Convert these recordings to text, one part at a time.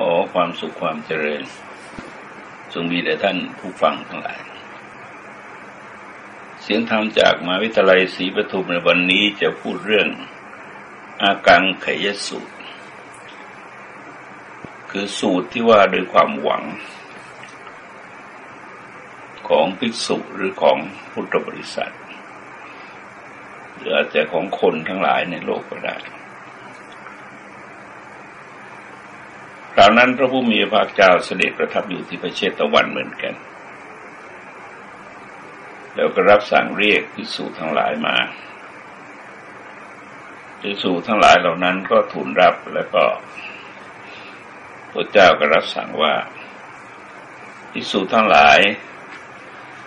ขอความสุขความเจริญจงมีแด่ท่านผู้ฟังทั้งหลาย เสียงธรรมจากมหาวิทยาลัยศรีปทุมในวันนี้จะพูดเรื่องอากังขยสูตร คือสูตรที่ว่าโดยความหวัง ของภิกษุหรือของพุทธบริษัท หรืออาจจะของคนทั้งหลายในโลกก็ได้ คราวนั้นพระผู้มีพระเจ้าเสด็จประทับอยู่ที่ประเชตะวันเหมือนกัน แล้วก็รับสั่งเรียกพิสูจทั้งหลายมาพิสูจทั้งหลายเหล่านั้นก็ทูลรับแล้วก็พระเจ้าก็รับสั่งว่าพิสูจทั้งหลาย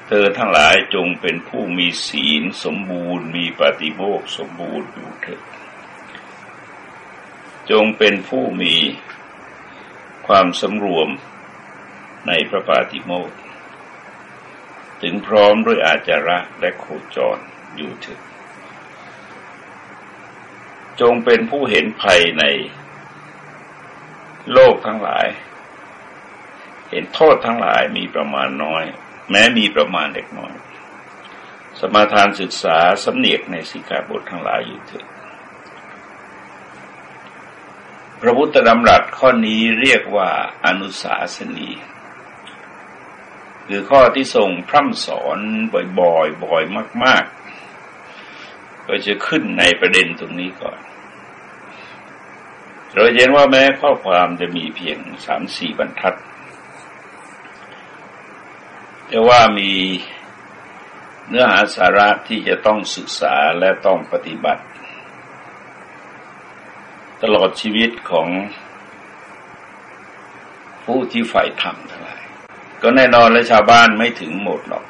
เธอทั้งหลายจงเป็นผู้มีศีลสมบูรณ์ มีปฏิโมกสมบูรณ์อยู่เถิดจงเป็นผู้มี ความสำรวมในพระปาติโมกถึงพร้อมด้วยอาจาระและโคจรอยู่ถึง จงเป็นผู้เห็นภัยในโลกทั้งหลาย เห็นโทษทั้งหลายมีประมาณน้อย แม้มีประมาณเล็กน้อย สมาทานศึกษาสำเนียกในสิกขาบททั้งหลายอยู่ถึง พระพุทธดำรัสข้อนี้เรียกว่าอนุสาสนีคือข้อที่ทรงพร่ำสอนบ่อยๆ บ่อยมาก ๆ ก็จะขึ้นในประเด็นตรงนี้ก่อน เราเห็นว่าแม้ข้อความจะมีเพียงสามสี่บรรทัด แต่ว่ามีเนื้อหาสาระที่จะต้องศึกษาและต้องปฏิบัติ ตลอดชีวิตของผู้ที่ใฝ่ธรรมทั้งหลาย ก็แน่นอนและชาวบ้านไม่ถึงหมดหรอก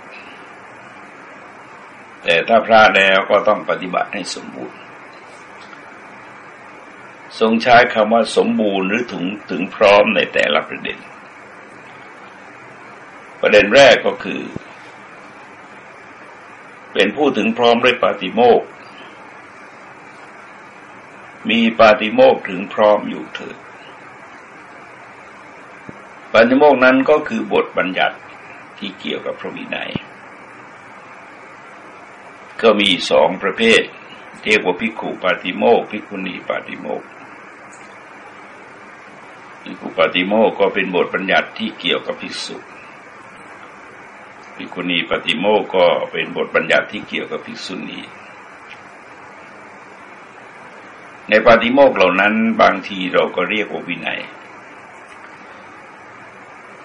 แต่ถ้าพระแล้วก็ต้องปฏิบัติให้สมบูรณ์ ทรงใช้คำว่าสมบูรณ์หรือถึงถึงพร้อมในแต่ละประเด็น ประเด็นแรกก็คือ เป็นผู้ถึงพร้อมด้วยปฏิโมกข์ มีปาติโมกถึงพร้อมอยู่เถิดปาติโมกนั้นก็คือบทบัญญัติที่เกี่ยวกับพระวินัย ก็มีสองประเภทเรียกว่าพิกุปาติโมกพิกุณีปาติโมกพิกุปาติโมกก็เป็นบทบัญญัติที่เกี่ยวกับภิกษุพิกุณีปาติโมกก็เป็นบทบัญญัติที่เกี่ยวกับภิกษุณี ในปาฏิโมกเหล่านั้นบางทีเราก็เรียกว่าวินัย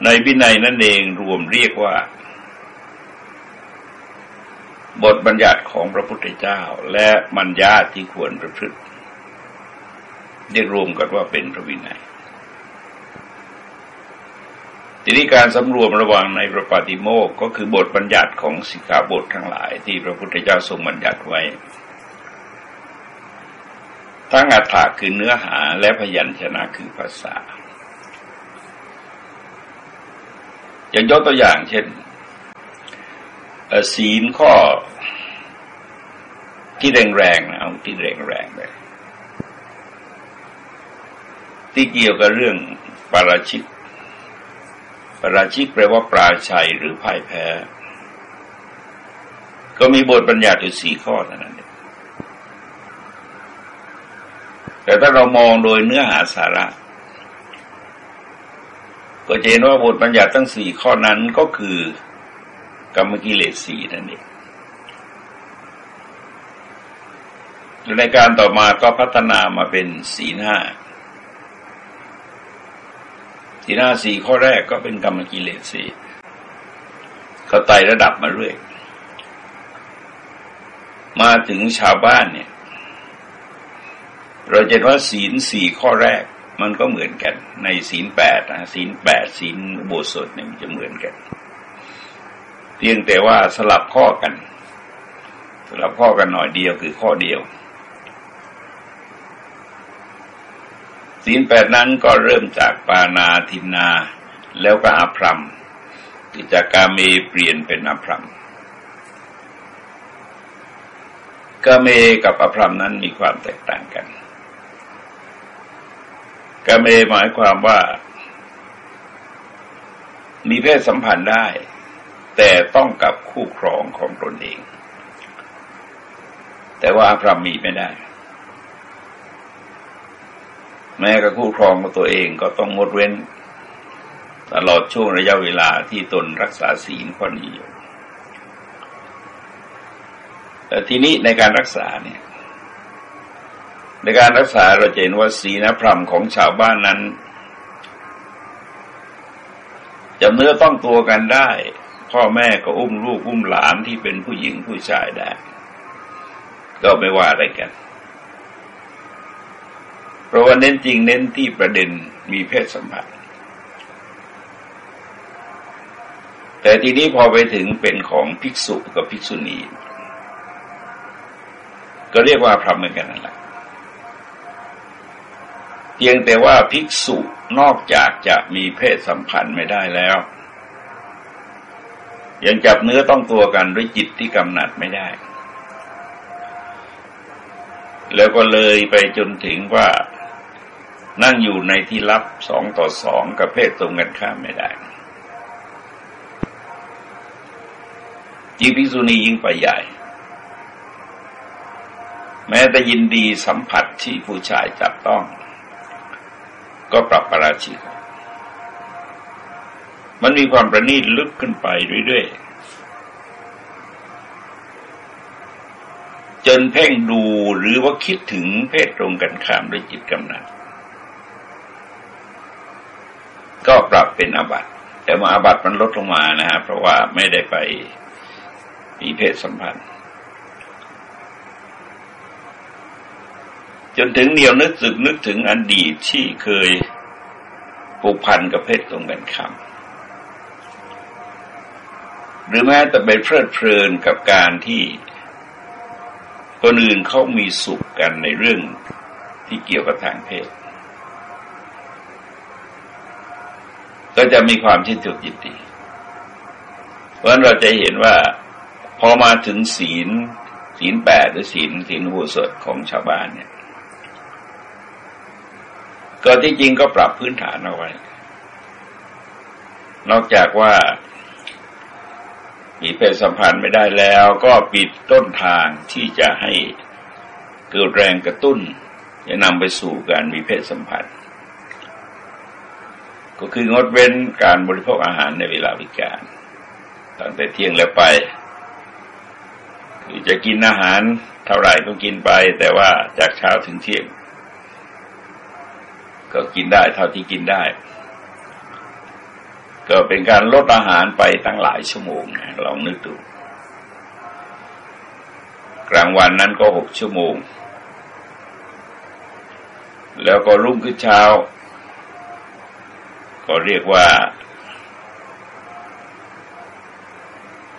ในวินัยนั่นเองรวมเรียกว่า บทบัญญัติของพระพุทธเจ้า และมัญญาที่ควรประพฤติเรียกรวมกันว่าเป็นพระวินัยทีนี้การสำรวมระวังในพระปาติโมกก็คือบทบัญญัติของสิกขาบททั้งหลาย ที่พระพุทธเจ้าทรงบัญญัติไว้ ทั้งอัฏฐาคือเนื้อหาและพยัญชนะคือภาษา อย่างยกตัวอย่างเช่นศีลข้อที่แรงๆนะเอาที่แรงๆเลยที่เกี่ยวกับเรื่องปาราชิกปาราชิกแปลว่าปราชัยหรือพ่ายแพ้ ก็มีบทบัญญัติอยู่สี่ข้อเท่านั้น แต่ถ้าเรามองโดยเนื้อหาสาระ ก็จะเห็นว่าบทบัญญัติทั้งสี่ข้อนั้นก็คือกรรมกิเลสสี่นั่นเองในการต่อมาก็พัฒนามาเป็นสีห้า สีห้าสี่ข้อแรกก็เป็นกรรมกิเลสสี่เขาไต่ระดับมาเรื่อย มาถึงชาวบ้านเนี่ย เราจะเห็นว่าศีลสี่ข้อแรกมันก็เหมือนกันในศีลแปดนะศีลแปดศีลโบสถเนี่ยมันจะเหมือนกัน เพียงแต่ว่าสลับข้อกัน สลับข้อกันหน่อยเดียวคือข้อเดียว ศีลแปดนั้นก็เริ่มจากปานาทินาแล้วก็อภรรมที่จากกาเมเปลี่ยนเป็นอภรรมกาเมกับอภรรมนั้นมีความแตกต่างกัน กเมหมายความว่า มีเพศสัมพันธ์ได้ แต่ต้องกับคู่ครองของตนเอง แต่ว่าพรหมมีไม่ได้ แม้กับคู่ครองของตัวเองก็ต้องงดเว้น ตลอดช่วงระยะเวลาที่ตนรักษาศีลข้อนี้อยู่แต่ทีนี้ในการรักษาเนี่ย ในการรักษาเราจะเห็นว่าศีลพรหมของชาวบ้านนั้นจะเนื้อต้องตัวกันได้ พ่อแม่ก็อุ้มลูกอุ้มหลานที่เป็นผู้หญิงผู้ชายได้ ก็ไม่ว่าอะไรกัน เพราะว่าเน้นจริงเน้นที่ประเด็นมีเพศสัมพันธ์แต่ทีนี้พอไปถึงเป็นของภิกษุกับภิกษุณี ก็เรียกว่าพรหมเหมือนกันนั่นแหละ เพียงแต่ว่าภิกษุนอกจากจะมีเพศสัมพันธ์ไม่ได้แล้ว ยังจับเนื้อต้องตัวกันด้วยจิตที่กำหนัดไม่ได้ แล้วก็เลยไปจนถึงว่านั่งอยู่ในที่ลับสองต่อสองกับเพศตรงกันข้ามไม่ได้จีพิสุนียิ่งไปใหญ่ แม้แต่ยินดีสัมผัสที่ผู้ชายจับต้อง ก็ปรับประราชิก มันมีความประณีตลึกขึ้นไปเรื่อยๆ จนเพ่งดูหรือว่าคิดถึงเพศตรงกันข้ามด้วยจิตกำนัดก็ปรับเป็นอาบัติ แต่มาอาบัติมันลดลงมานะฮะเพราะว่าไม่ได้ไปมีเพศสัมพันธ์ จนถึงเดียวนึกสึกนึกถึงอดีตที่เคยผูกพันกับเพศตรงกันข้ามหรือแม้แต่ไปเพลิดเพลินกับการที่คนอื่นเขามีสุขกันในเรื่องที่เกี่ยวกับทางเพศ ก็จะมีความชินถูกยินดี เพราะฉะนั้นเราจะเห็นว่าพอมาถึงศีลศีลแปดหรือศีลศีลหูสดของชาวบ้านเนี่ย ก็ที่จริงก็ปรับพื้นฐานเอาไว้ นอกจากว่ามีเพศสัมพันธ์ไม่ได้แล้ว ก็ปิดต้นทางที่จะให้เกิดแรงกระตุ้น จะนำไปสู่การมีเพศสัมพันธ์ ก็คืองดเว้นการบริโภคอาหารในเวลาวิการตั้งแต่เที่ยงแล้วไปคือจะกินอาหารเท่าไหร่ก็กินไป แต่ว่าจากเช้าถึงเที่ยง ก็กินได้เท่าที่กินได้ ก็เป็นการลดอาหารไปตั้งหลายชั่วโมงลองนึกดูกลางวันนั้นก็หกชั่วโมง แล้วก็รุ่งขึ้นเช้า ก็เรียกว่า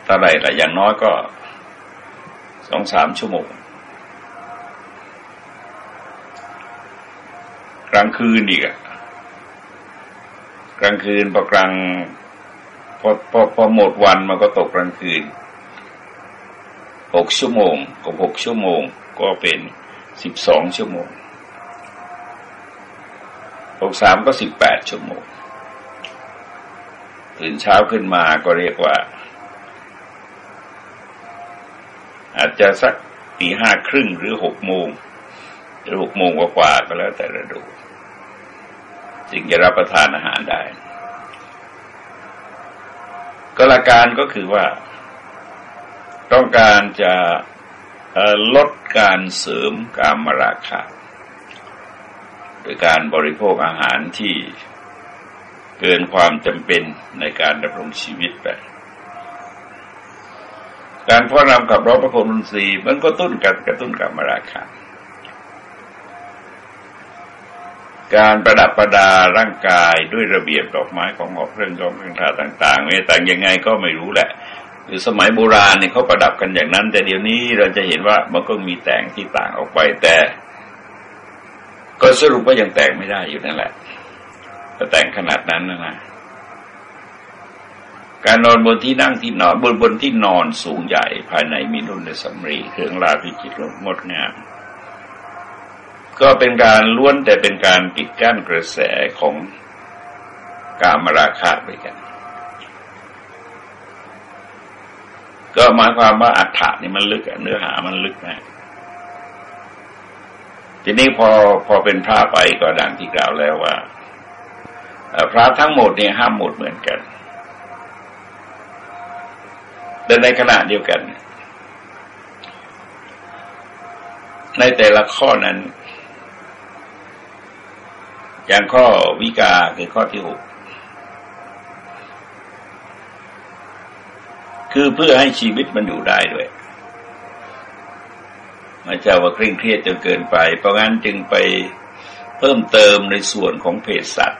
เท่าไรละอย่างน้อยก็สองสามชั่วโมงางคืนอีกอะกลางคืนพอกลางพอพอพอหมดวันมันก็ตกกลางคืนหกชั่วโมงกับหกชั่วโมงก็เป็นสิบสองชั่วโมงหกสามก็สิบแปดชั่วโมงตื่นเช้าขึ้นมาก็เรียกว่า อาจจะสักตีห้าครึ่งหรือหกโมงหรือหกโมงกว่าก็แล้วแต่ระดู จึงจะรับประทานอาหารได้ ก็หลักการก็คือว่า ต้องการจะลดการเสริมกามราคะโดยการบริโภคอาหารที่เกินความจำเป็นในการดำรงชีวิตไปการพ่อนำกับร้อประคมดนตรีมันก็ตุ้นกันกระตุ้นกามราคะ การประดับประดาร่างกายด้วยระเบียบดอกไม้ของหอกเครื่องยองเครื่องทาต่างๆไม่ต่างยังไงก็ไม่รู้แหละหรือสมัยโบราณเนี่ยเขาประดับกันอย่างนั้น แต่เดี๋ยวนี้เราจะเห็นว่ามันก็มีแต่งที่ต่างออกไปแต่ ก็สรุปว่ายังแต่งไม่ได้อยู่นั่นแหละแต่แต่งขนาดนั้นนะนะการนอนบนที่นั่งที่นอนบนบนที่นอนสูงใหญ่ภายในมีนุ่นในสำรีเครื่องราพิจิตรงดงาม ก็เป็นการล้วนแต่เป็นการปิดกั้นกระแสของกามราคะไปกัน ก็หมายความว่าอัฏฐะนี่มันลึกเนื้อหามันลึกนะทีนี้พอพอเป็นพระไปก็ดังที่กล่าวแล้วว่าพระทั้งหมดเนี่ยห้ามหมดเหมือนกัน แต่ในขณะเดียวกัน ในแต่ละข้อนั้น อย่างข้อวิกาคือข้อที่หกคือเพื่อให้ชีวิตมันอยู่ได้ด้วยไม่ใช่ว่าเคร่งเครียดจนเกินไป เพราะงั้นจึงไปเพิ่มเติมในส่วนของเภสัช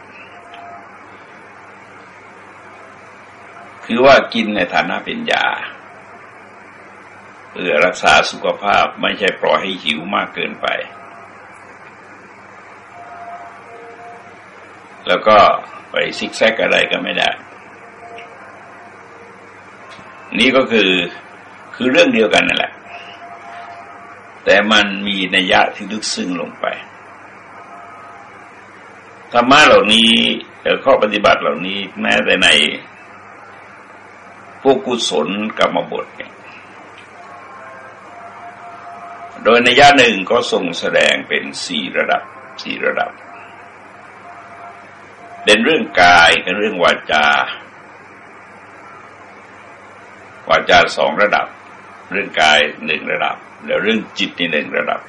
คือว่ากินในฐานะเป็นยาเพื่อรักษาสุขภาพไม่ใช่ปล่อยให้หิวมากเกินไป แล้วก็ไปซิกแซกอะไรก็ไม่ได้ นี่ก็คือคือเรื่องเดียวกันนั่นแหละ แต่มันมีนัยยะที่ลึกซึ้งลงไปธรรมะเหล่านี้ข้อปฏิบัติเหล่านี้แม้แต่ในพวกกุศลกรรมบทเนี่ยโดยในย่าหนึ่งก็ทรงแสดงเป็นสี่ระดับสี่ระดับ เป็นเรื่องกายกับเรื่องวาจา วาจาสองระดับ เรื่องกายหนึ่งระดับ แล้วเรื่องจิตนี่หนึ่งระดับ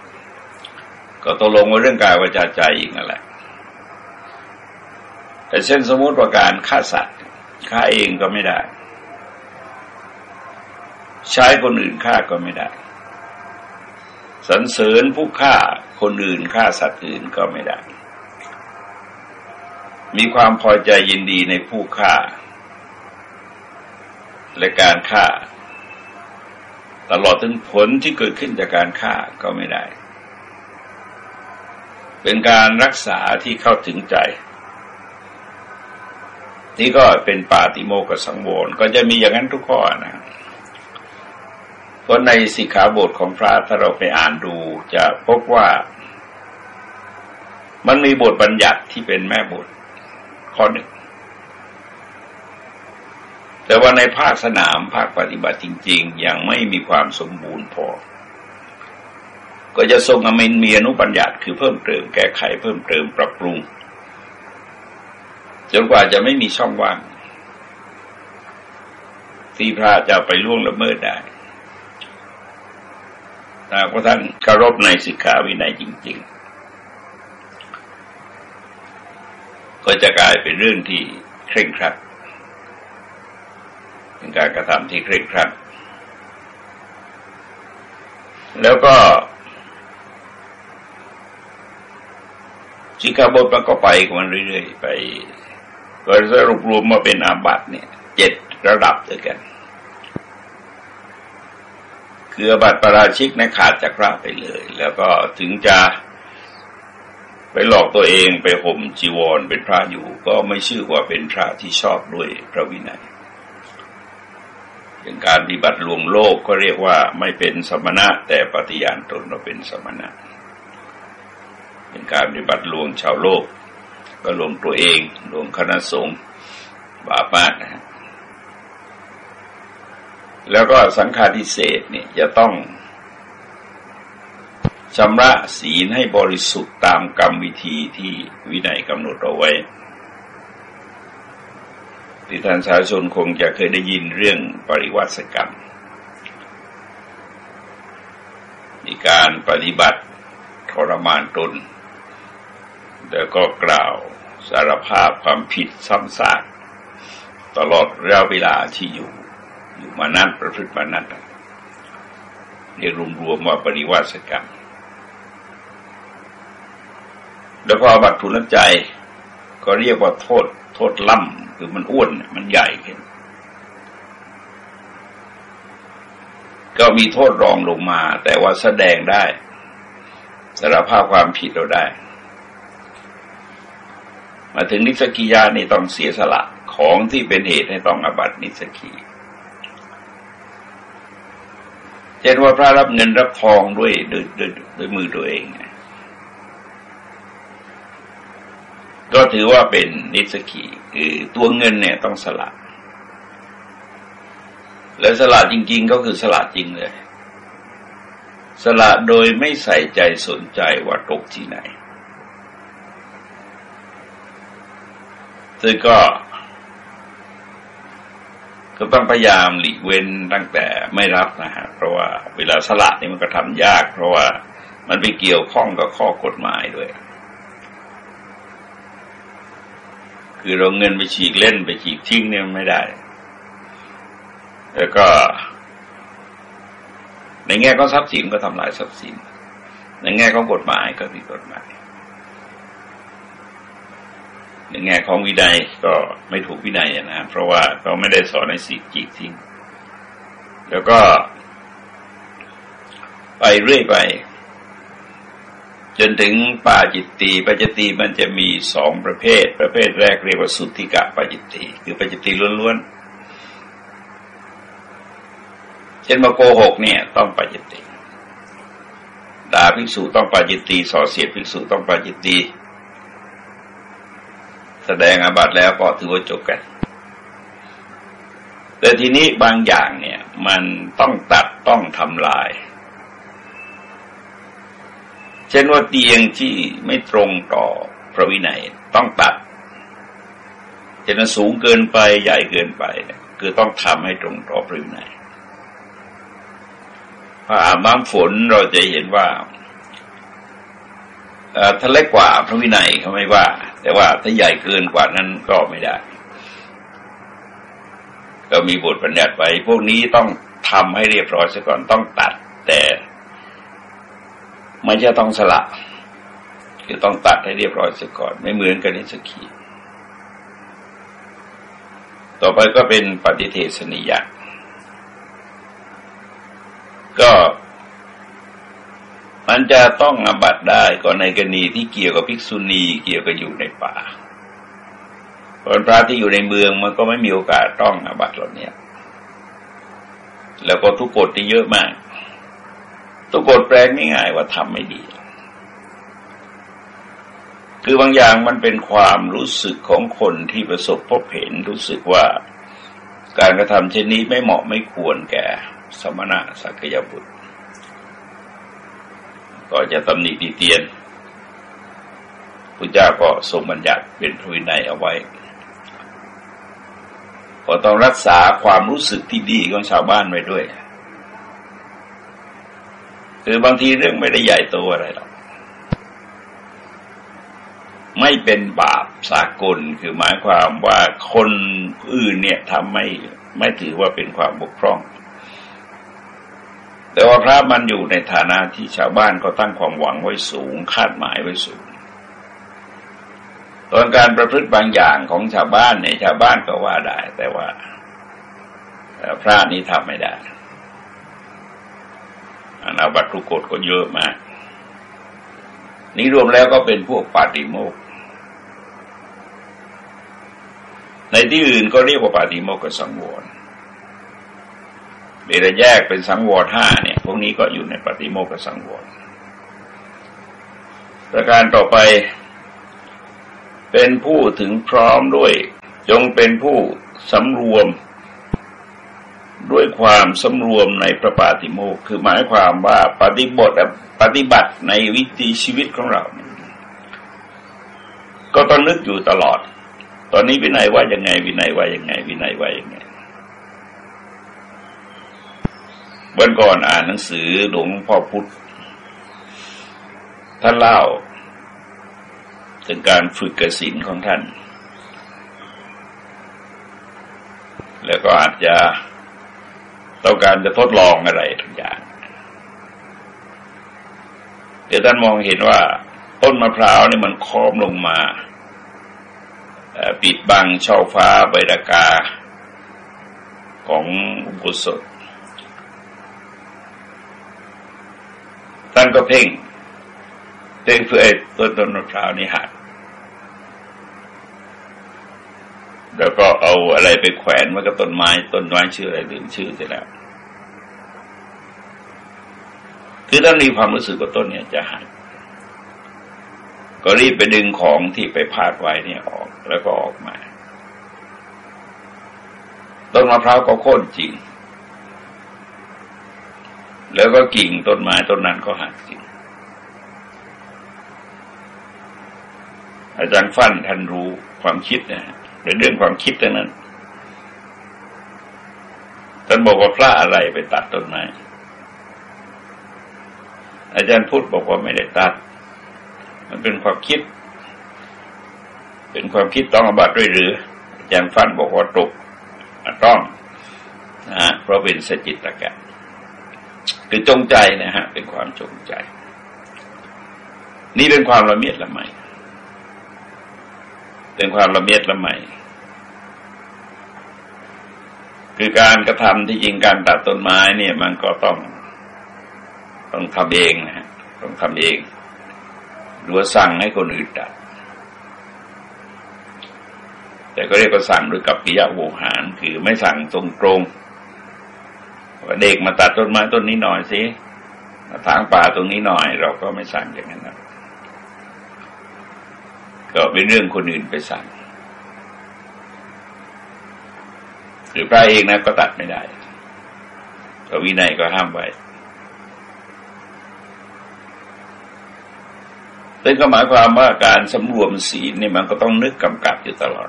ก็ตกลงว่าเรื่องกายวาจาใจอีกนั่นแหละ แต่เช่นสมมติว่าการฆ่าสัตว์ฆ่าเองก็ไม่ได้ ใช้คนอื่นฆ่าก็ไม่ได้สรรเสริญผู้ฆ่าคนอื่นฆ่าสัตว์อื่นก็ไม่ได้ มีความพอใจยินดีในผู้ฆ่า และการฆ่า ตลอดถึงผลที่เกิดขึ้นจากการฆ่าก็ไม่ได้ เป็นการรักษาที่เข้าถึงใจ นี่ก็เป็นปาติโมกสังวรก็จะมีอย่างนั้นทุกข้อนะเพราะในสิกขาบทของพระถ้าเราไปอ่านดูจะพบว่ามันมีบทบัญญัติที่เป็นแม่บท ข้อหนึ่ง แต่ว่าในภาคสนามภาคปฏิบัติจริง ๆ ยังไม่มีความสมบูรณ์พอ ก็จะทรงอเมนมีอนุบัญญัตคือเพิ่มเติมแก้ไขเพิ่มเติมปรับปรุงจนกว่าจะไม่มีช่องว่างที่พระจะไปล่วงละเมิดได้ถ้าพระท่านเคารพในสิกขาวินัยจริง ๆ ก็จะกลายเป็นเรื่องที่เคร่งครัดเป็นการกระทำที่เคร่งครัด แล้วก็สิกขาบทมันก็ไปกันมันเรื่อยๆไปก็สรุปรวมมาเป็นอาบัติเนี่ยเจ็ดระดับด้วยกัน คือบัตรประราชิกนะขาดจากพระไปเลย แล้วก็ถึงจะ ไปหลอกตัวเองไปห่มจีวรเป็นพระอยู่ ก็ไม่ชื่อว่าเป็นพระที่ชอบด้วยพระวินัยเป็นการปฏิบัติลวงโลกก็เรียกว่าไม่เป็นสมณะ แต่ปฏิญาณตนว่าเป็นสมณะเป็นการปฏิบัติลวงชาวโลก ก็ลวงตัวเองลวงคณะสงฆ์บาปมากนะแล้วก็สังฆาทิเศษเนี่ยจะต้อง ชำระศีลให้บริสุทธิ์ตามกรรมวิธีที่วินัยกำหนดเอาไว้ที่ท่านสาชนคงจะเคยได้ยินเรื่องปริวัติกรรม มีการปฏิบัติทรมานตน แล้วก็กล่าวสารภาพความผิดซ้ำซากตลอดระยะเวลาที่อยู่ อยู่มานั้นประพฤติมานั้นเรียกรวมๆว่าปริวาสกรรม แล้วพอบัตรทุนใจ ก็เรียกว่าโทษ โทษล่ำคือมันอ้วนมันใหญ่ขึ้นก็มีโทษรองลงมา แต่ว่าแสดงได้สารภาพความผิดเราได้ มาถึงนิสกิยานี่ต้องเสียสละของที่เป็นเหตุให้ต้องอบัตินิสกีเช่นว่าพระรับเงินรับทองด้วยด้วยด้วยด้วยมือตัวเอง ก็ถือว่าเป็นนิสกีคือตัวเงินเนี่ยต้องสละแล้วสละจริง ๆ ก็คือสละจริงเลย สละโดยไม่ใส่ใจสนใจว่าตกที่ไหนซึ่งก็ ก็ต้องพยายามหลีกเว้นตั้งแต่ไม่รับนะฮะเพราะว่าเวลาสละนี่มันก็ทำยาก เพราะว่ามันไปเกี่ยวข้องกับข้อกฎหมายด้วย คือเราเงินไปฉีกเล่นไปฉีกทิ้งเนี่ยไม่ได้ แล้วก็ ในแง่ของทรัพย์สินก็ทำลายทรัพย์สิน ในแง่ของกฎหมายก็ผิดกฎหมาย ในแง่ของวินัยก็ไม่ถูกวินัยนะเพราะว่าเขาไม่ได้สอนในสิจีทิ้งแล้วก็ไปเรื่อยไป จนถึงปาจิตตีปาจิตตีมันจะมีสองประเภท ประเภทแรกเรียกว่าสุทธิกะปาจิตตีคือปาจิตตีล้วนๆ เช่นมาโกหกเนี่ยต้องปาจิตตีด่าภิกษุต้องปาจิตตีส่อเสียดภิกษุต้องปาจิตตีแสดงอาบัติแล้วก็ถือว่าจบกัน แต่ทีนี้บางอย่างเนี่ย มันต้องตัดต้องทำลาย เช่นว่าเตียงที่ไม่ตรงต่อพระวินัยต้องตัดจะนั้นสูงเกินไปใหญ่เกินไปคือต้องทำให้ตรงต่อพระวินัยพระอาบน้ำฝนเราจะเห็นว่าถ้าเล็กกว่าพระวินัยเขาไม่ว่า แต่ว่าถ้าใหญ่เกินกว่านั้นก็ไม่ได้ ก็มีบทบัญญัติไว้ พวกนี้ต้องทำให้เรียบร้อยซะก่อนต้องตัด ไม่ใช่ต้องสละคือต้องตัดให้เรียบร้อยซะก่อน ไม่เหมือนกันในสกีต่อไปก็เป็นปฏิเทศนิยะก็มันจะต้องอบัตได้ก่อนในกรณีที่เกี่ยวกับภิกษุณีเกี่ยวกับอยู่ในป่าคนพระที่อยู่ในเมืองมันก็ไม่มีโอกาสต้องอบัตเหล่านี้แล้วก็ทุกกฎที่เยอะมาก ทุกกฎแปลงง่ายๆว่าทำไม่ดี คือบางอย่างมันเป็นความรู้สึกของคนที่ประสบพบเห็นรู้สึกว่าการกระทำเช่นนี้ไม่เหมาะไม่ควรแก่สมณะสักยบุตร ก็จะตำหนิตีเตียนพระเจ้าก็ทรงบัญญัติเป็นพระวินัยเอาไว้ก็ต้องรักษาความรู้สึกที่ดีของชาวบ้านไว้ด้วย คือบางทีเรื่องไม่ได้ใหญ่โตอะไรหรอกไม่เป็นบาปสากลคือหมายความว่าคนอื่นเนี่ยทำไม่ไม่ถือว่าเป็นความบกพร่อง แต่ว่าพระมันอยู่ในฐานะที่ชาวบ้านก็ตั้งความหวังไว้สูง คาดหมายไว้สูง ตอนการประพฤติบางอย่างของชาวบ้านเนี่ยชาวบ้านก็ว่าได้ แต่ว่าพระนี้ทำไม่ได้ นาบัตทุกฎก็เยอะมาก นี้รวมแล้วก็เป็นพวกปาติโมก ในที่อื่นก็เรียกว่าปาติโมกกับสังวรเบรแยกเป็นสังวรห้าเนี่ย พวกนี้ก็อยู่ในปฏิโมกขสังวรประการต่อไป เป็นผู้ถึงพร้อมด้วย จงเป็นผู้สำรวม ด้วยความสำรวมในพระปาติโมกคือหมายความว่าปฏิบทปฏิบัติในวิถีชีวิตของเราก็ต้องนึกอยู่ตลอด ตอนนี้วินัยว่ายังไง วินัยว่ายังไง วินัยว่ายังไงวันก่อนอ่านหนังสือหลวงพ่อพุธท่านเล่า ถึงการฝึกกสินของท่าน แล้วก็อาจจะ ต้องการจะทดลองอะไรทุกอย่างเดี๋ยวท่านมองเห็นว่า ต้นมะพร้าวนี่มันค้อมลงมาปิดบังช่อฟ้าใบากา ของอุโบสถท่านก็เพ่งเพ่งเพื่อต้นต้นมะพร้าวนี่หัก แล้วก็เอาอะไรไปแขวนไว้กับต้นไม้ ต้นไม้ชื่ออะไรลืมชื่อไปแล้วคือท่ามีความรู้สึกว่าต้นเนี่ยจะหักก็รีบไปดึงของที่ไปพาดไว้เนี่ยออกแล้วก็ออกมา ต้นมะพร้าวก็โค่นจริง แล้วก็กิ่งต้นไม้ต้นนั้นก็หักกิ่งอาจารย์ฟั่นท่านรู้ความคิดนะ ในเรื่องความคิดเท่านั้นท่านบอกว่าพระอะไรไปตัดต้นไม้อาจารย์พูดบอกว่าไม่ได้ตัด มันเป็นความคิด เป็นความคิดต้องอบัตด้วยหรือ อาจารย์ฟันบอกว่าตกต้องนะฮะเพราะเป็นสจิตตะกะคือจงใจนะฮะ เป็นความจงใจ นี่เป็นความละเมียดละไมเป็นความละเมียดละไม คือการกระทำที่จริงการตัดต้นไม้เนี่ย มันก็ต้องต้องทำเองนะฮะต้องทำเองหรือว่าสั่งให้คนอื่นตัด แต่ก็เรียกว่าสั่งด้วยกับปิยะโวหาร คือไม่สั่งตรงตรงว่าเด็กมาตัดต้นไม้ต้นนี้หน่อยสิมาถางป่าตรงนี้หน่อย เราก็ไม่สั่งอย่างนั้นนะก็เป็นเรื่องคนอื่นไปสั่ง หรือพระเองนะก็ตัดไม่ได้พระวินัยก็ห้ามไว้ซึ่งก็หมายความว่าการสำรวมศีลนี่มันก็ต้องนึกกำกับอยู่ตลอด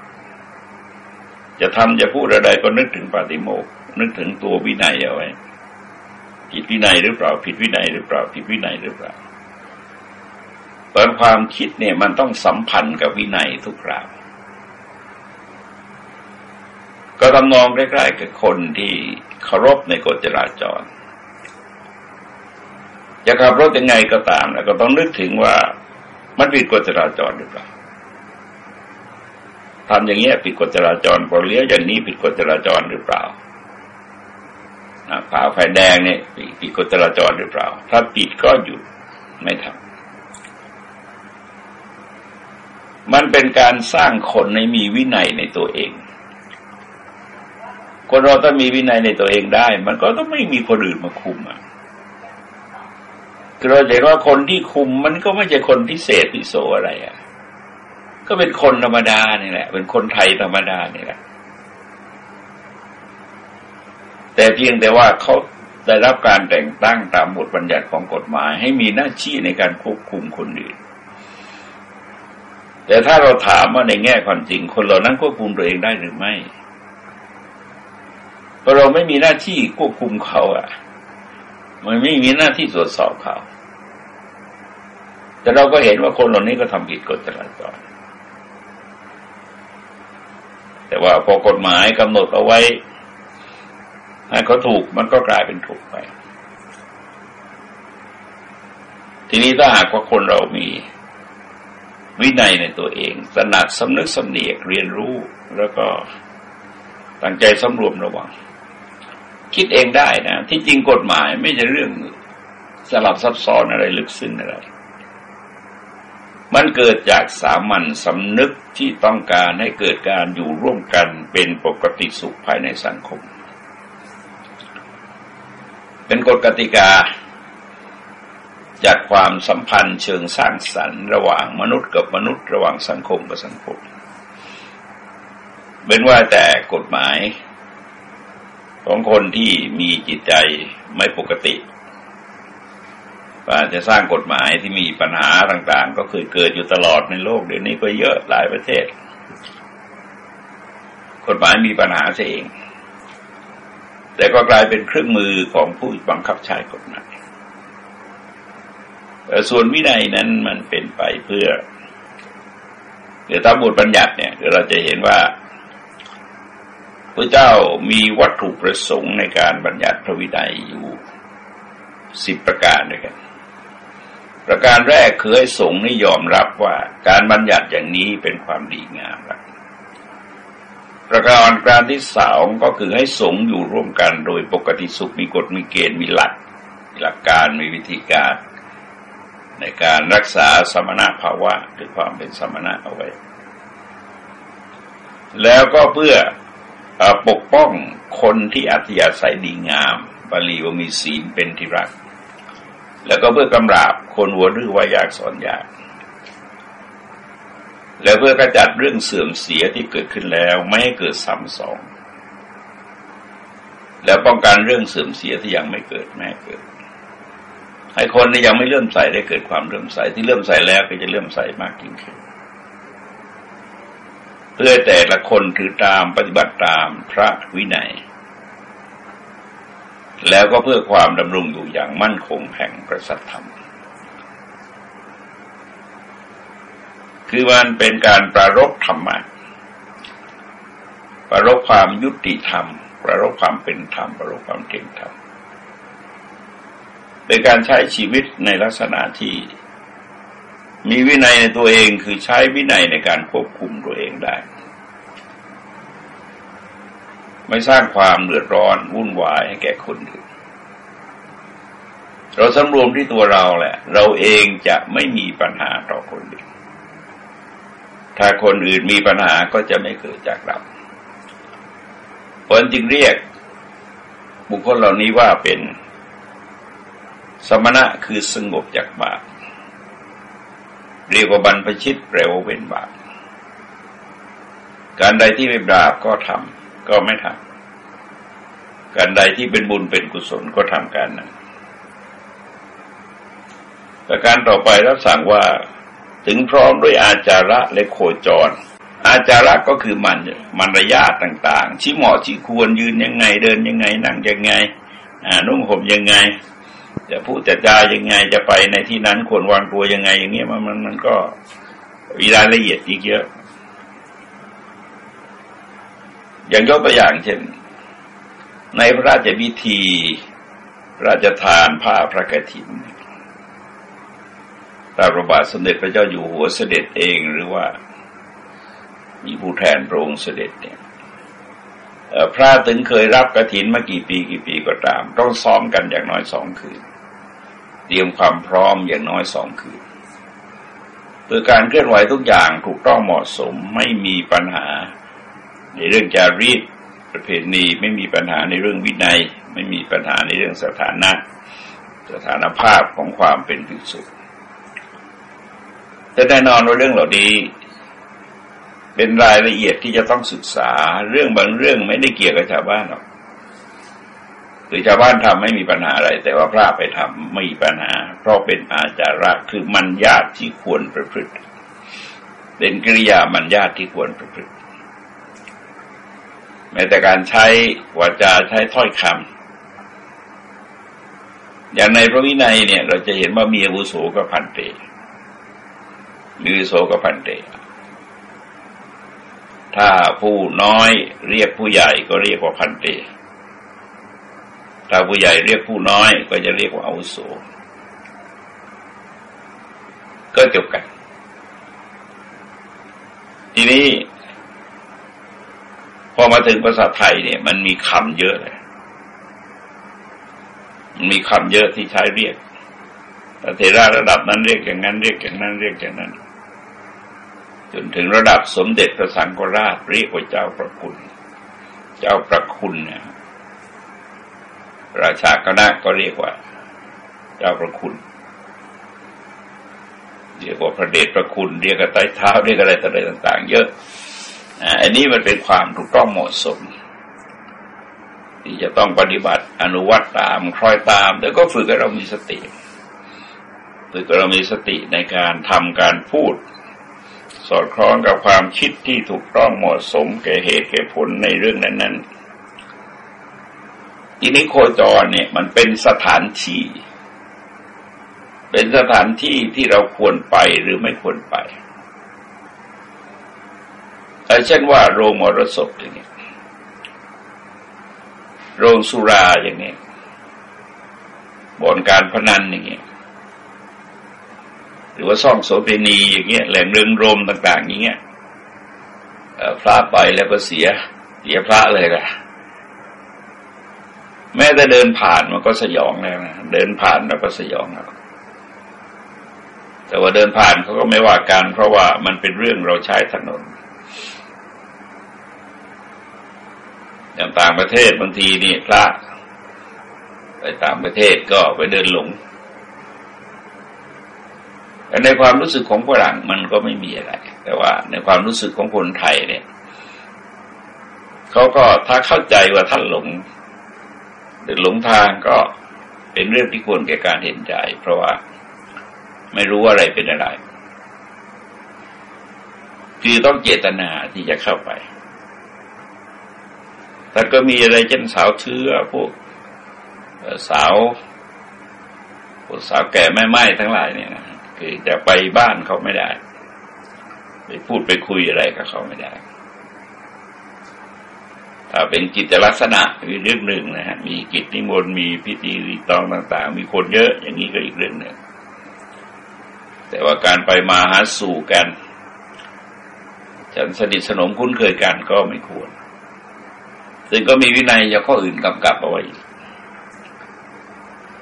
จะทำจะพูดอะไรก็นึกถึงปาติโมกนึกถึงตัววินัยเอาไว้ผิดวินัยหรือเปล่า ผิดวินัยหรือเปล่า ผิดวินัยหรือเปล่าตอนความคิดเนี่ยมันต้องสัมพันธ์กับวินัยทุกคราว ก็ทำนองใกล้ๆกับคนที่เคารพในกฎจราจร จะขับรถยังไงก็ตามแล้วก็ต้องนึกถึงว่ามันผิดกฎจราจรหรือเปล่าทำอย่างเงี้ยผิดกฎจราจรพอเลี้ยวอย่างนี้ผิดกฎจราจรหรือเปล่าผ่าไฟแดงเนี่ยผิดกฎจราจรหรือเปล่า ถ้าผิดก็หยุดไม่ทำมันเป็นการสร้างคนในมีวินัยในตัวเอง คนเราถ้ามีวินัยในตัวเองได้ มันก็ต้องไม่มีคนอื่นมาคุมอะเราเห็นว่าคนที่คุมมันก็ไม่ใช่คนพิเศษพิโสอะไรอะ ก็เป็นคนธรรมดานี่แหละ เป็นคนไทยธรรมดานี่แหละ แต่เพียงแต่ว่าเขาได้รับการแต่งตั้งตามบทบัญญัติของกฎหมาย ให้มีหน้าที่ในการควบคุมคนอื่น แต่ถ้าเราถามว่าในแง่ความจริง คนเหล่านั้นควบคุมตัวเองได้หรือไม่ ราะเราไม่มีหน้าที่ควบคุมเขาอะ มันไม่มีหน้าที่ตรวจสอบเขา แต่เราก็เห็นว่าคนเหล่านี้ก็ทำผิดกฎจราจรแต่ว่าพอกฎหมายกำหนดเอาไว้ให้เขาถูกมันก็กลายเป็นถูกไป ทีนี้ถ้าหากว่าคนเรามีวินัยในตัวเองสนัดสำนึกสำเนียกเรียนรู้แล้วก็ตั้งใจสำรวมระวัง คิดเองได้นะ ที่จริงกฎหมายไม่ใช่เรื่องสลับซับซ้อนอะไรลึกซึ้งอะไร มันเกิดจากสามัญสำนึกที่ต้องการให้เกิดการอยู่ร่วมกันเป็นปกติสุขภายในสังคม เป็นกฎกติกา จากความสัมพันธ์เชิงสร้างสรรค์ระหว่างมนุษย์กับมนุษย์ระหว่างสังคมกับสังคมเป็นว่าแต่กฎหมาย ของคนที่มีจิตใจไม่ปกติว่าจจะสร้างกฎหมายที่มีปัญหาต่างๆ ก็เคยเกิดอยู่ตลอดในโลก เดี๋ยวนี้ก็เยอะหลายประเทศ กฎหมายมีปัญหาเอง แต่ก็กลายเป็นเครื่องมือของผู้บังคับใช้กฎหมายส่วนวินัยนั้นมันเป็นไปเพื่อ เดี๋ยวถ้าบทบัญญัติเนี่ยเราจะเห็นว่า พระเจ้ามีวัตถุประสงค์ในการบัญญัติพระวินัยอยู่สิบประการด้วยกัน ประการแรกคือให้สงฆ์นี่ยอมรับว่าการบัญญัติอย่างนี้เป็นความดีงามครับประการการที่สองก็คือให้สงฆ์อยู่ร่วมกันโดยปกติสุขมีกฎมีเกณฑ์มีหลักหลักการมีวิธีการ ในการรักษาสมณะภาวะหรือความเป็นสมณะเอาไว้ แล้วก็เพื่อ ปกป้องคนที่อัธยาศัยดีงามบาลีว่ามีศีลเป็นที่รัก แล้วก็เพื่อกำราบคนหัวดื้อวายากสอนยาก แล้วเพื่อกระจัดเรื่องเสื่อมเสียที่เกิดขึ้นแล้วไม่ให้เกิดซ้ำสอง แล้วป้องกันเรื่องเสื่อมเสียที่ยังไม่เกิดแม่เกิด ให้คนที่ยังไม่เลื่อมใสได้เกิดความเลื่อมใสที่เลื่อมใสแล้วก็จะเลื่อมใสมากยิ่งขึ้น เพื่อแต่ละคนถือตามปฏิบัติตามพระวินัย แล้วก็เพื่อความดำรงอยู่อย่างมั่นคงแห่งประสัทธรรม คือมันเป็นการประรบธรรมะประรบความยุติธรรม ประรบความเป็นธรรม ประรบความเก่งธรรมเป็นการใช้ชีวิตในลักษณะที่ มีวินัยในตัวเองคือใช้วินัยในการควบคุมตัวเองได้ ไม่สร้างความเดือดร้อนวุ่นวายให้แก่คนอื่น เราสำรวมที่ตัวเราแหละ เราเองจะไม่มีปัญหาต่อคนอื่น ถ้าคนอื่นมีปัญหาก็จะไม่เกิดจากเราผลจึงเรียกบุคคลเหล่านี้ว่าเป็นสมณะคือสงบจากบาป เรียกว่าบรรพชิตแปลว่าเว้นบาปการใดที่ไม่บาปก็ทำก็ไม่ทำการใดที่เป็นบุญเป็นกุศลก็ทำการนั้นประการต่อไปรับสั่งว่าถึงพร้อมด้วยอาจาระและโคจร อาจาระก็คือมันมันระยะต่าง ๆ ชี้เหมาะชี้ควรยืนยังไงเดินยังไงนั่งยังไงนุ่งห่มยังไง จะพูดจะจายังไงจะไปในที่นั้นควรวางตัวยังไง อย่างเงี้ยมันมันมันก็มีรายละเอียดอีกเยอะ อย่างยกตัวอย่างเช่น ในพระราชพิธีราชทานผ้าพระกฐินตาประบาทสมเด็จพระเจ้าอยู่หัวเสด็จเองหรือว่า มีผู้แทนพระองค์เสด็จเนี่ยพระถึงเคยรับกระถินมากี่ปีกี่ปีก็ตาม ต้องซ้อมกันอย่างน้อยสองคืน เตรียมความพร้อมอย่างน้อยสองคืนเพื่อการเคลื่อนไหวทุกอย่างถูกต้องเหมาะสมไม่มีปัญหา ในเรื่องจารีตประเพณีไม่มีปัญหาในเรื่องวินัย ไม่มีปัญหาในเรื่องสถานะ สถานภาพของความเป็นภิกษุแต่แน่นอนว่าเรื่องเหล่านี้ เป็นรายละเอียดที่จะต้องศึกษาเรื่องบางเรื่องไม่ได้เกี่ยวกับชาวบ้านหรอก หรือชาวบ้านทำไม่มีปัญหาอะไร แต่ว่าพระไปทำไม่มีปัญหา เพราะเป็นอาจาระคือมันญาติที่ควรประพฤติ เป็นกิริยามันญาติที่ควรประพฤติแม้แต่การใช้วาจาใช้ถ้อยคำอย่างในพระวินัยเนี่ย เราจะเห็นว่ามีอาวุโสกับพันเตมีอาวุโสกับพันเตถ้าผู้น้อยเรียกผู้ใหญ่ก็เรียกว่าพันเต ถ้าผู้ใหญ่เรียกผู้น้อย ก็จะเรียกว่าอาวุโส ก็จบกัน ทีนี้ พอมาถึงภาษาไทยเนี่ย มันมีคำเยอะเลยมันมีคำเยอะที่ใช้เรียกเทระระดับนั้นเรียกอย่างนั้นเรียกอย่างนั้นเรียกอย่างนั้น จนถึงระดับสมเด็จพระสังฆราชเรียกว่าเจ้าประคุณ เจ้าประคุณเนี่ย ราชาคณะก็เรียกว่า เจ้าประคุณ เรียกว่าพระเดชพระคุณเรียกกับใต้เท้าเรียกอะไรต่าง ๆ เยอะอันนี้มันเป็นความถูกต้องเหมาะสม ที่จะต้องปฏิบัติอนุวัตตามคล้อยตาม แล้วก็ฝึกให้เรามีสติฝึกให้เรามีสติในการทำการพูด สอดคล้องกับความคิดที่ถูกต้องเหมาะสมแก่เหตุแก่ผลในเรื่องนั้น ๆ ทีนี้โคจรเนี่ยมันเป็นสถานที่ เป็นสถานที่ที่เราควรไปหรือไม่ควรไปเช่นว่าโรงมรสพอย่างนี้โรงสุราอย่างนี้บ่อนการพนันอย่างนี้หรือว่าซ่องโสเภณีอย่างเงี้ยแหล่งเริงรมต่าง ๆ อย่างเงี้ยพระไปแล้วก็เสียเสียพระเลยล่ะ แม้แต่เดินผ่านมันก็สยองแล้วนะเดินผ่านแล้วก็สยองแล้วแต่ว่าเดินผ่านเขาก็ไม่ว่ากันเพราะว่ามันเป็นเรื่องเราใช้ถนน อย่างต่างประเทศบางทีนี่พระไปต่างประเทศก็ไปเดินหลงแต่ในความรู้สึกของฝรั่งมันก็ไม่มีอะไร แต่ว่าในความรู้สึกของคนไทยเนี่ยเขาก็ถ้าเข้าใจว่าท่านหลง หรือหลงทางก็เป็นเรื่องที่ควรแก่การเห็นใจ เพราะว่าไม่รู้อะไรเป็นอะไร คือต้องเจตนาที่จะเข้าไป แต่ก็มีอะไรเช่นสาวเชื้อพวกสาวพวกสาวแก่แม่ไม้ทั้งหลายเนี่ยนะคือจะไปบ้านเขาไม่ได้ ไปพูดไปคุยอะไรกับเขาไม่ได้ เป็นกิจลักษณะมีเรื่องหนึ่งนะฮะมีกิจนิมนต์มีพิธีรีตองต่าง ๆ มีคนเยอะอย่างนี้ก็อีกเรื่องหนึ่งแต่ว่าการไปมาหาสู่กันฉันสนิทสนมคุ้นเคยกันก็ไม่ควร ซึ่งก็มีวินัยอย่าข้ออื่นกำกับเอาไว้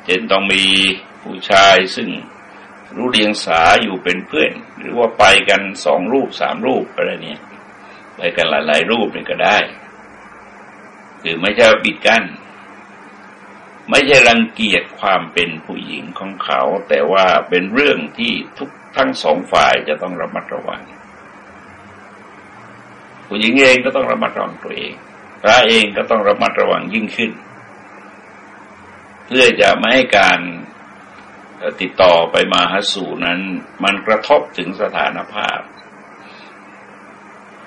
เช่นต้องมีผู้ชายซึ่งรู้เรียงสาอยู่เป็นเพื่อน หรือว่าไปกันสองรูปสามรูปอะไรเนี่ยไปกันหลาย ๆ รูปนี่ก็ได้ คือไม่ใช่ปิดกัน้นไม่ใช่รังเกียจความเป็นผู้หญิงของเขา แต่ว่าเป็นเรื่องที่ทุกทั้งสองฝ่ายจะต้องระมัดระวัง ผู้หญิงเองก็ต้องระมัดระวังตัวเองพระเองก็ต้องระมัดระวังยิ่งขึ้น เพื่อจะไม่ให้การติดต่อไปมาหาสู่นั้น มันกระทบถึงสถานภาพ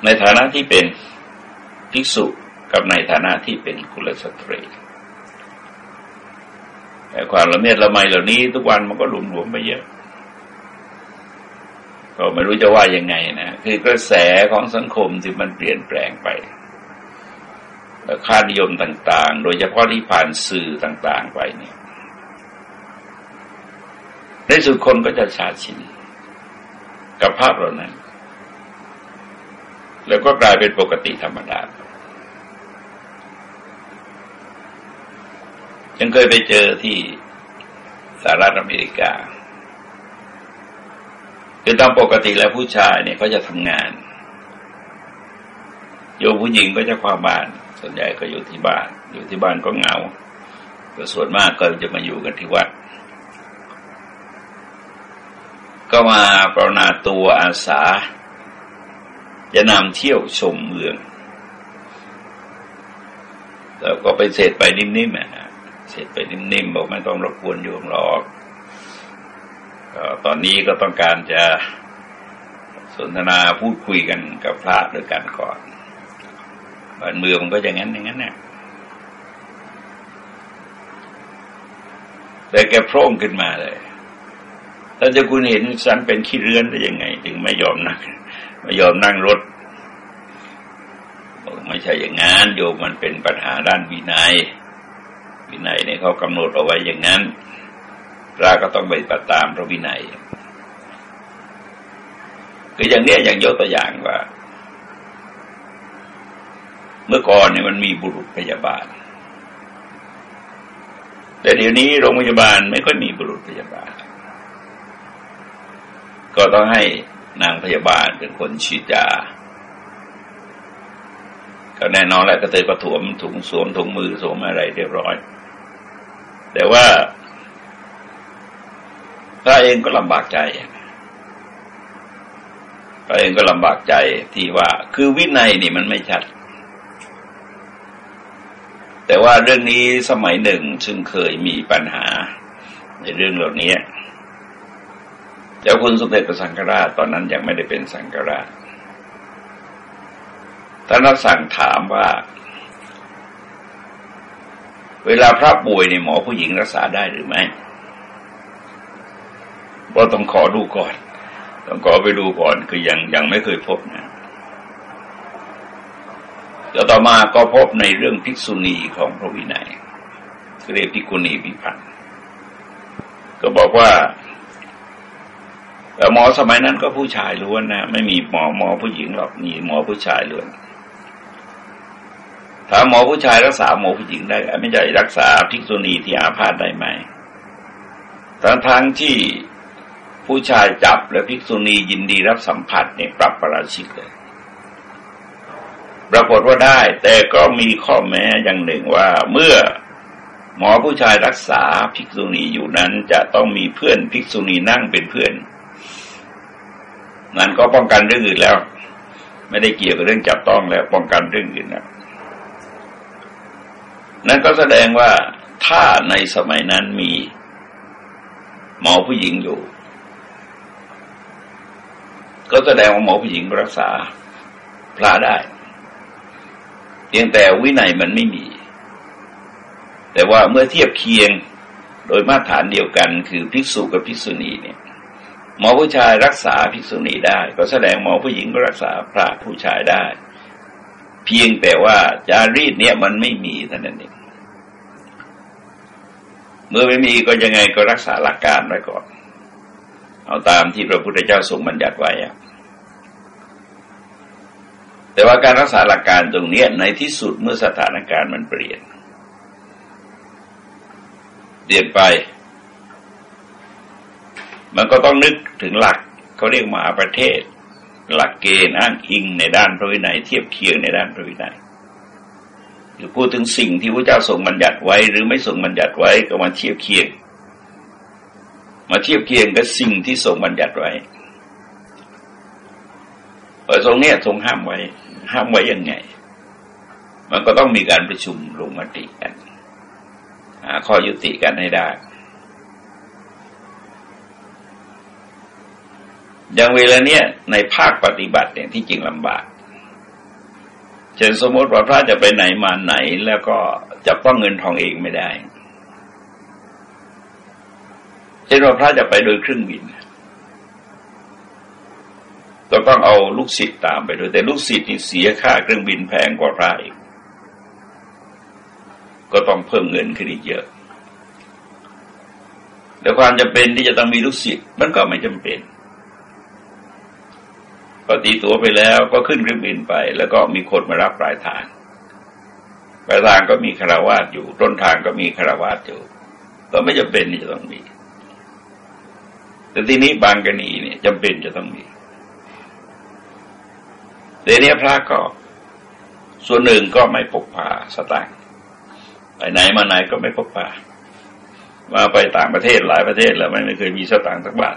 ในฐานะที่เป็นภิกษุ กับในฐานะที่เป็นคุลสตรี แต่ความละเมียดละไมเหล่านี้ ทุกวันมันก็หลุมหลวมไปเยอะก็ไม่รู้จะว่ายังไงนะคือกระแสของสังคมที่มันเปลี่ยนแปลงไปค่านิยมต่าง ๆ โดยเฉพาะที่ผ่านสื่อต่าง ๆ ไปเนี่ยในสุดคนก็จะชาชินกับภาพเหล่านั้น แล้วก็กลายเป็นปกติธรรมดา ยังเคยไปเจอที่สหรัฐอเมริกาคือตามปกติแล้วผู้ชายเนี่ยก็จะทำงาน โยมผู้หญิงก็จะความบ้าน ส่วนใหญ่ก็อยู่ที่บ้าน อยู่ที่บ้านก็เหงาก็ส่วนมากก็จะมาอยู่กันที่วัด ก็มาปรนาตัวอาสา จะนำเที่ยวชมเมือง แล้วก็ไปเสร็จไปนิ่มๆ เสร็จไปนิ่มๆบอกไม่ต้องรบกวนโยมหรอกตอนนี้ก็ต้องการจะสนทนาพูดคุยกันกับพระด้วยกันก่อนบ้านเมืองมันก็อย่างนั้นอย่างนั้นเนี่ยแต่แกโพร่งขึ้นมาเลยถ้าจะคุณเห็นสันเป็นขี้เรือนได้ยังไง ถึงไม่ยอมนั่งไม่ยอมนั่งรถ ไม่ใช่อย่างนั้นโยมมันเป็นปัญหาด้านวินัย วินัยเนี่ยเขากำหนดเอาไว้อย่างนั้นเราก็ต้องไปปฏิตามพระวินัยคืออย่างเนี้ยอย่างยกตัวอย่างว่า เมื่อก่อนเนี่ยมันมีบุรุษพยาบาล แต่เดี๋ยวนี้โรงพยาบาลไม่ค่อยมีบุรุษพยาบาล ก็ต้องให้นางพยาบาลเป็นคนฉีดยาก็แน่นอนแหละก็เตยกระถวมถุงสวมถุงมือสวมอะไรเรียบร้อย แต่ว่า พระเองก็ลำบากใจ พระเองก็ลำบากใจที่ว่า คือวินัยนี่มันไม่ชัด แต่ว่าเรื่องนี้สมัยหนึ่งซึ่งเคยมีปัญหาในเรื่องเหล่านี้เจ้าคุณสมเด็จพระสังฆราชตอนนั้นยังไม่ได้เป็นสังฆราชท่านรับสั่งถามว่า เวลาพระป่วยในหมอผู้หญิงรักษาได้หรือไม่ก็ต้องขอดูก่อน ต้องขอไปดูก่อนคือยังยังไม่เคยพบนะเดี๋ยวต่อมาก็พบในเรื่องภิกษุณีของพระวินัยเรียกภิกษุณีวิพันธ์ก็บอกว่าหมอสมัยนั้นก็ผู้ชายล้วนนะ ไม่มีหมอหมอผู้หญิงหรอกมีหมอผู้ชายล้วน ถามหมอผู้ชายรักษาหมอผู้หญิงได้ไม่ใช่รักษาภิกษุณีที่อาพาธได้ไหมทั้งทั้งที่ผู้ชายจับและภิกษุณียินดีรับสัมผัสเนี่ยปรับประราชิกเลย ปรากฏว่าได้ แต่ก็มีข้อแม้อย่างหนึ่งว่าเมื่อหมอผู้ชายรักษาภิกษุณีอยู่นั้นจะต้องมีเพื่อนภิกษุณีนั่งเป็นเพื่อน นั้นก็ป้องกันเรื่องอื่นแล้ว ไม่ได้เกี่ยวกับเรื่องจับต้องแล้วป้องกันเรื่องอื่นแล้ว นั่นก็แสดงว่าถ้าในสมัยนั้นมีหมอผู้หญิงอยู่ ก็แสดงว่าหมอผู้หญิงรักษาพระได้ เพียงแต่วินัยมันไม่มี แต่ว่าเมื่อเทียบเคียงโดยมาตรฐานเดียวกัน คือภิกษุกับภิกษุณีเนี่ยหมอผู้ชายรักษาภิกษุณีได้ ก็แสดงหมอผู้หญิงก็รักษาพระผู้ชายได้ เพียงแต่ว่าจารีตเนี่ยมันไม่มีเท่านั้นเองเมื่อไม่มีก็ยังไงก็รักษาหลักการไว้ก่อน เอาตามที่พระพุทธเจ้าทรงบัญญัติไว้อะแต่ว่าการรักษาหลักการตรงนี้ในที่สุดเมื่อสถานการณ์มันเปลี่ยน เปลี่ยนไป มันก็ต้องนึกถึงหลักเขาเรียกมาประเทศ หลักเกณฑ์อ้างอิงในด้านพระวินัย เทียบเคียงในด้านพระวินัยหรือพูดถึงสิ่งที่พระเจ้าทรงบัญญัติไว้ หรือไม่ทรงบัญญัติไว้ก็มาเทียบเคียง มาเทียบเคียงกับสิ่งที่ทรงบัญญัติไว้พระทรงเนี่ยทรงห้ามไว้ ห้ามไว้ยังไง มันก็ต้องมีการประชุมลงมติกันหาข้อยุติกันให้ได้ อย่างเวลาเนี้ยในภาคปฏิบัติเนี่ยที่จริงลำบาก เช่นสมมติว่าพระจะไปไหนมาไหนแล้วก็จะป้องเงินทองเองไม่ได้ เช่นว่าพระจะไปโดยเครื่องบินต้องเอาลูกศิษย์ตามไปด้วยแต่ลูกศิษย์นี่เสียค่าเครื่องบินแพงกว่าพระอีกก็ต้องเพิ่มเงินขึ้นอีกเยอะ แต่ความจำเป็นที่จะต้องมีลูกศิษย์มันก็ไม่จำเป็น พอตีตัวไปแล้วก็ขึ้นเครื่องบินไป แล้วก็มีคนมารับปลายทางปลายทางก็มีคารวาสอยู่ ต้นทางก็มีคารวาสอยู่ ก็ไม่จำเป็นที่จะต้องมี แต่ทีนี้บางกรณีเนี่ยจำเป็นจะต้องมีแต่เนี้ยพระก็ ส่วนหนึ่งก็ไม่พกพาสตางค์ไปไหนมาไหนก็ไม่พกพามาไปต่างประเทศหลายประเทศแล้วไม่เคยมีสตางค์สักบาท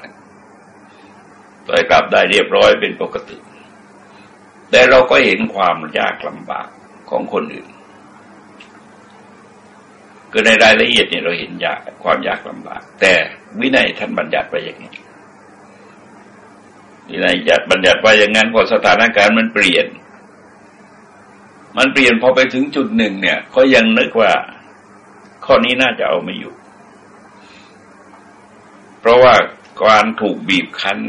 ต่อยกลับได้เรียบร้อยเป็นปกติ แต่เราก็เห็นความยากลำบากของคนอื่น คือในรายละเอียดเนี่ยเราเห็นยากความยากลำบาก แต่วินัยท่านบัญญัติไว้อย่างนี้วินัยจัดบัญญัติไว้อย่างนั้นพอสถานการณ์มันเปลี่ยน มันเปลี่ยนพอไปถึงจุดหนึ่งเนี่ยก็ยังนึกว่าข้อนี้น่าจะเอาไม่อยู่ เพราะว่าการถูกบีบคั้น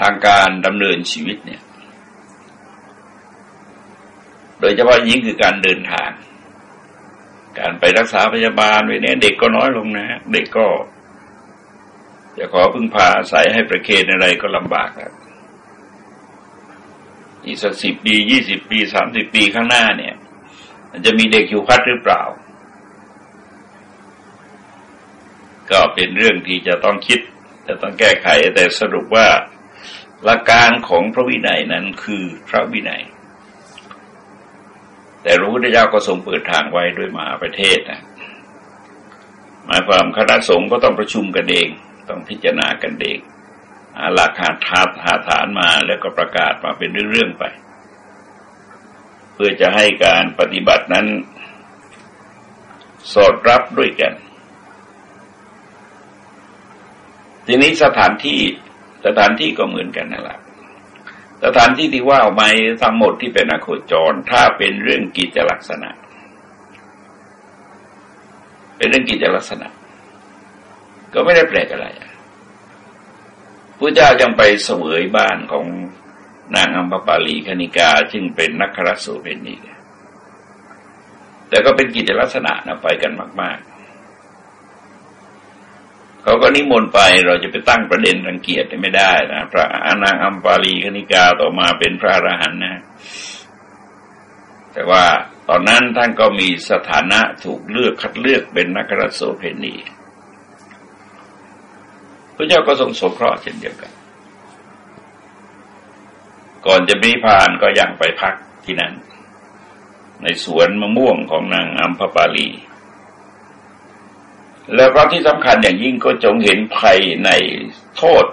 ทางการดำเนินชีวิตเนี่ย โดยเฉพาะยิ่งคือการเดินทาง การไปรักษาพยาบาลเวนี้เด็กก็น้อยลงนะเด็กก็จะขอพึ่งพาใส่ให้ประเคนอะไรก็ลำบากแล้วอีกสักสิบปียี่สิบปีสามสิบปีข้างหน้าเนี่ยมันจะมีเด็กอยู่พัดหรือเปล่า ก็เป็นเรื่องที่จะต้องคิด จะต้องแก้ไขแต่สรุปว่า หลักการของพระวินัยนั้นคือพระวินัย แต่รู้ได้ยาก็ทรงเปิดทางไว้ด้วยมหาประเทศนะหมายความคณะสงฆ์ก็ต้องประชุมกันเองต้องพิจารณากันเองหาหลักหาทาหาฐานมาแล้วก็ประกาศมาเป็นเรื่องๆไป เพื่อจะให้การปฏิบัตินั้น สอดรับด้วยกัน ทีนี้สถานที่ สถานที่ก็เหมือนกันนั่นแหละสถานที่ที่ว่าออกมาทั้งหมดที่เป็นอโคจร ถ้าเป็นเรื่องกิจลักษณะ เป็นเรื่องกิจลักษณะ ก็ไม่ได้แปลกอะไรพระเจ้ายังไปเสวยบ้านของนางอัมพปาลีคณิกาซึ่งเป็นนักครสูเพนีแต่ก็เป็นกิจลักษณะนะไปกันมากๆ เขาก็นิมนต์ไปเราจะไปตั้งประเด็นรังเกียจไม่ได้นะพระอนางอัมปาลีคณิกาต่อมาเป็นพระอรหันต์นะ แต่ว่าตอนนั้นท่านก็มีสถานะถูกเลือกคัดเลือกเป็นนักรัโสเพณีพระเจ้าก็ทรงสงเคราะห์เช่นเดียวกัน ก่อนจะมีพานก็ยังไปพักที่นั้น ในสวนมะม่วงของนางอัมพปาลี แล้วก็ที่สำคัญอย่างยิ่งก็จงเห็นภัยในโทษ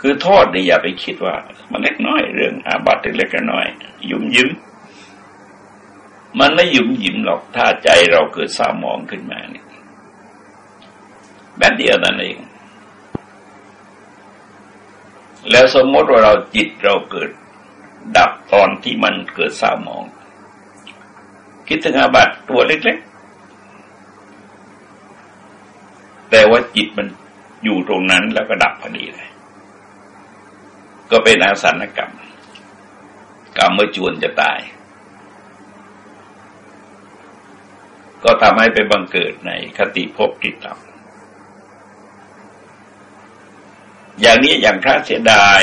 คือโทษนี่อย่าไปคิดว่า มันเล็กน้อยเรื่องอาบัติเล็กน้อยยุ่มยิ้มมันไม่ยุ่มยิ้มหรอกถ้าใจเราเกิดเศร้าหมองขึ้นมาเนี่ยแบบเดียวนั่นเอง แล้วสมมติว่าเราจิตเราเกิดดับตอนที่มันเกิดเศร้าหมอง คิดถึงอาบัติตัวเล็ก ๆ แต่ว่าจิตมันอยู่ตรงนั้นแล้วก็ดับพอดีเลย ก็เป็นอาสันกรรม กรรมเมื่อจวนจะตาย ก็ทำให้ไปบังเกิดในคติภพติดต่ำอย่างนี้อย่างพระเสียดาย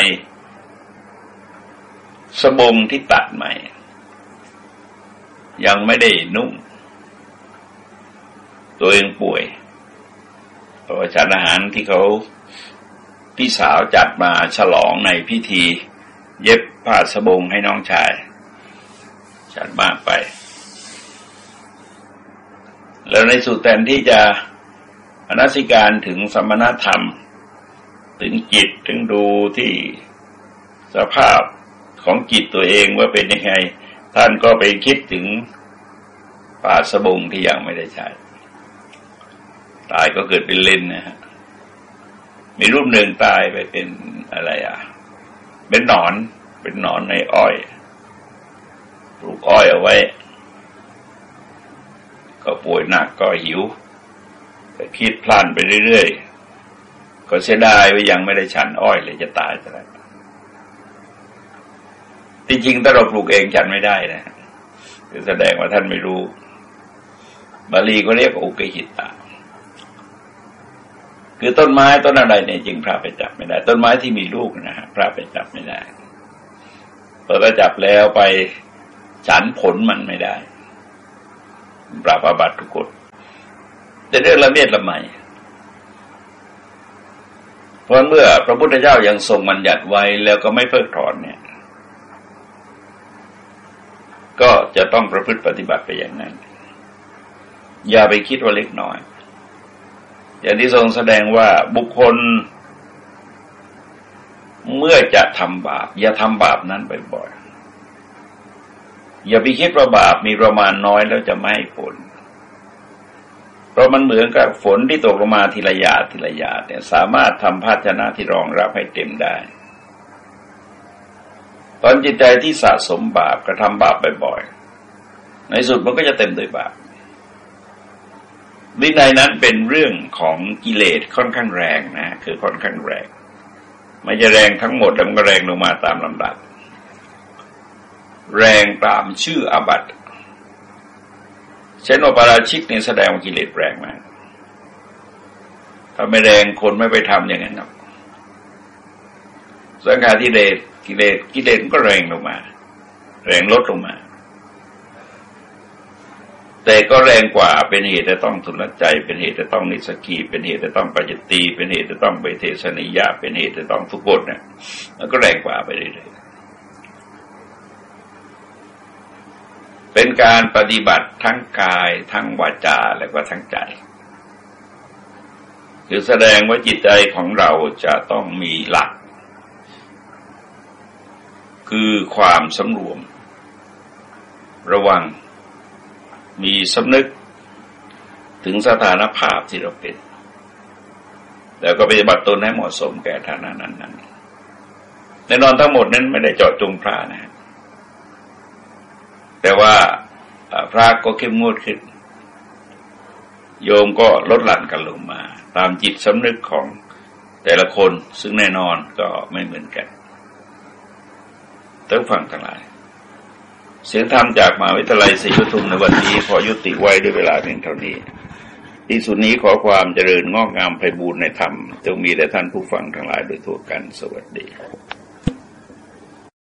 สบงที่ตัดใหม่ ยังไม่ได้นุ่ง ตัวเองป่วย ราะว่าฉันอาหารที่เขาพี่สาวจัดมาฉลองในพิธี เย็บผ้าสบงให้น้องชาย จัดมากไป แล้วในสุดแทนที่จะอนัสิการถึงสมณธรรม ถึงจิตถึงดูที่สภาพของจิตตัวเองว่าเป็นยังไง ท่านก็ไปคิดถึงป่าสบงที่ยังไม่ได้ใช้ ตายก็เกิดเป็นเลนนะฮะมีรูปหนึ่งตายไปเป็นอะไรอะ เป็นหนอน เป็นหนอนในอ้อยปลูกอ้อยเอาไว้ ก็ป่วยหนักก็หิวก็คิดพลันไปเรื่อยๆ ก็เสียดายว่ายังไม่ได้ฉันอ้อยเลยจะตายจะแล้วจริงๆถ้าเราปลูกเองฉันไม่ได้นะคือแสดงว่าท่านไม่รู้บาลีก็เรียกว่าอุกหิตตา คือต้นไม้ต้นอะไรเนี่ยจริงพระไปจับไม่ได้ ต้นไม้ที่มีลูกนะฮะพระไปจับไม่ได้พอเราจับแล้วไปฉันผลมันไม่ได้ปราบอาบัตทุกคนจะเรื่องละเมียดละไมเพราะเมื่อพระพุทธเจ้ายังทรงบัญญัติไว้แล้วก็ไม่เพิกถอนเนี่ย ก็จะต้องประพฤติปฏิบัติไปอย่างนั้น อย่าไปคิดว่าเล็กน้อย อย่างที่ทรงแสดงว่าบุคคล เมื่อจะทำบาป อย่าทำบาปนั้นบ่อยๆอย่าไปคิดว่าบาปมีประมาณน้อยแล้วจะไม่ให้ผล เพราะมันเหมือนกับฝนที่ตกลงมาทีละหยาดทีละหยาดเนี่ยสามารถทำภาชนะที่รองรับให้เต็มได้ ตอนจิตใจที่สะสมบาปกระทำบาปบ่อยๆในสุดมันก็จะเต็มด้วยบาป วินัยนั้นเป็นเรื่องของกิเลสค่อนข้างแรงนะคือค่อนข้างแรงไม่จะแรงทั้งหมดแต่มันก็แรงลงมาตามลำดับ แรงตามชื่ออาบัตเช่นว่าปาราชิกนี่แสดงว่ากิเลสแรงมากถ้าไม่แรงคนไม่ไปทำอย่างนั้นหรอกสังขารที่เลสกิเลสกิเลสก็แรงลงมา แรงลดลงมา แต่ก็แรงกว่าเป็นเหตุจะต้องทุนใจ เป็นเหตุจะต้องนิสกี เป็นเหตุจะต้องปัจจตี เป็นเหตุจะต้องไปเทศนิยา เป็นเหตุจะต้องทุกข์เนี่ยมันก็แรงกว่าไปเรื่อยๆเป็นการปฏิบัติทั้งกายทั้งวาจาและก็ทั้งใจคือแสดงว่าจิตใจของเราจะต้องมีหลัก คือความสำรวม ระวัง มีสำนึกถึงสถานภาพที่เราเป็น แล้วก็ปฏิบัติตนให้เหมาะสมแก่ฐานะนั้นนั้นแน่นอนทั้งหมดนั้นไม่ได้เจาะจงพระนะ แต่ว่าพระก็เข้มงวดขึ้น โยมก็ลดหลั่นกันลงมา ตามจิตสำนึกของแต่ละคนซึ่งแน่นอนก็ไม่เหมือนกันต้องฟังทั้งหลาย เสียงธรรมจากมหาวิทยาลัยศรีปทุมในวันนี้ขอยุติไว้ด้วยเวลาเพียงเท่านี้ ที่สุดนี้ขอความเจริญงอกงามไพบูรณ์ในธรรมจงมีแต่ท่านผู้ฟังทั้งหลายโดยทั่วกันสวัสดี